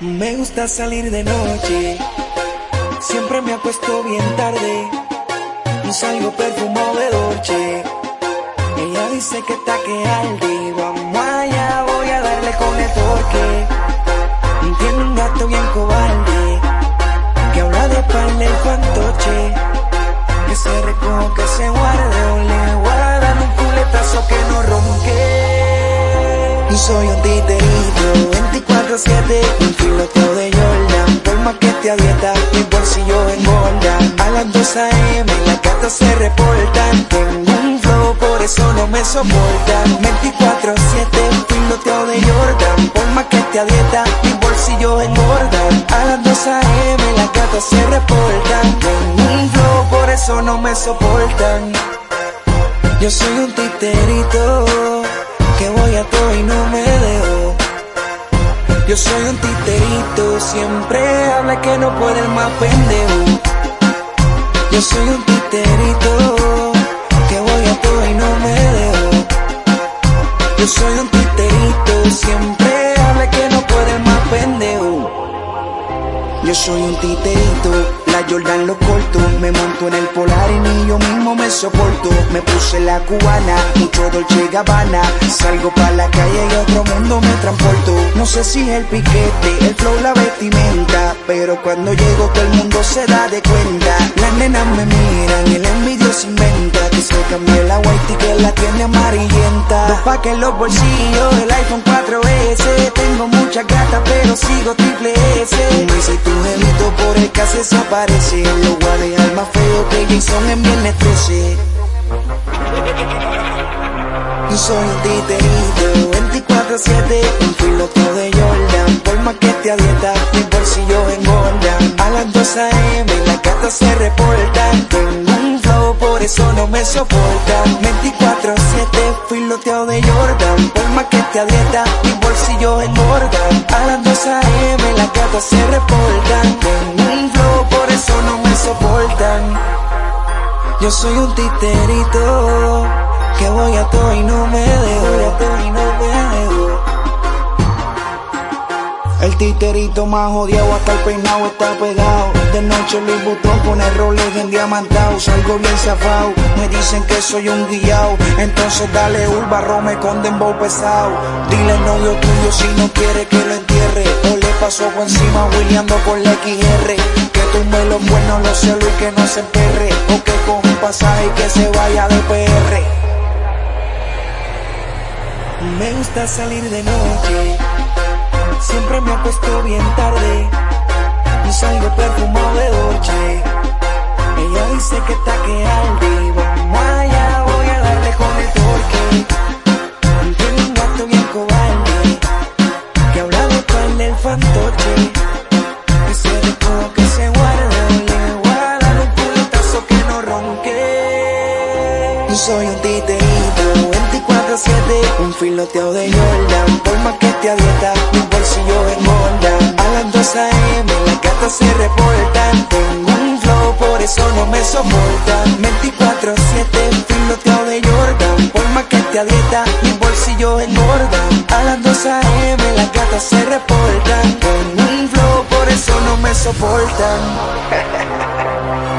Me gusta salir de noche, siempre me acuesto bien tarde y salgo perfumado de Dolce. Ella dice que está que alde, vamos allá, voy a darle con el torque. Tiene un gato bien cobarde, que habla de espalda el fantoche, que se recoge, que se guarde, o le dar un culetazo que no ronque. Soy un titerito, 24-7, un filoteo de Jordan, por más que te dieta, mi bolsillo engordan. A las 2 a.m. las gatas se reportan, tengo un flow, por eso no me soportan. 24-7, filoteo de Jordan, por más que te dieta, mi bolsillo engordan. A las 2 a.m. las gatas se reportan, tengo un flow, por eso no me soportan. Yo soy un titerito Yo soy un titerito, siempre habla que no puede más pendejo. Yo soy un titerito que voy a todo y no me dejo. Yo soy un titerito, siempre habla que no puede más pendejo. Yo soy un titerito, la Jordan lo corto, me monto en el polar y ni yo mismo me soporto. Me puse la cubana, mucho Dolce Gabbana, salgo pa' la calle y otro mundo me transporto. No sé si es el piquete, el flow, la vestimenta, pero cuando llego todo el mundo se da de cuenta. Las nenas me miran, el envidio se inventa, que se cambió la white y que la tiene amarillenta. Dos pa' que los bolsillos, el iPhone 4S, tengo muchas gatas pero sigo triple S. Me soy tu gemito por el que se desaparece, lo voy a dejar más feo que Jason en viernes 13. Yo soy un titerito, 24-7, un piloto de Jordan. Por más que te a dieta, mi bolsillo engordan. A las 2 a.m. me soportan. 24-7, piloteado de Jordan. Por más que te dieta, mi bolsillo engordan. A las 2 a.m. las gatas se reportan. Tengo un flow, por eso no me soportan. Yo soy un titerito que voy a todo y no me dejo. El titerito más odiado, hasta el peinado está pegado. De noche Luis Butón pone roles en diamantado. Salgo bien zafado, me dicen que soy un guiao. Entonces dale urba, rome con dembow pesado. Dile novio tuyo si no quiere que lo entierre. O le pasó por encima Williando por la XR. Que tumbe los buenos, los celos y que no se emperre. O que coja un pasaje que se vaya de PR. Me gusta salir de noche, siempre me acuesto bien tarde 24-7, un filoteo de Jordan. Por más que te dieta, mi bolsillo engordan. A las 2 a.m. las gatas se reportan. Tengo un flow, por eso no me soportan. 24-7, filoteo de Jordan. Por más que te dieta, mi bolsillo engordan. A las 2 a.m. las gatas se reportan. Tengo un flow, por eso no me soportan.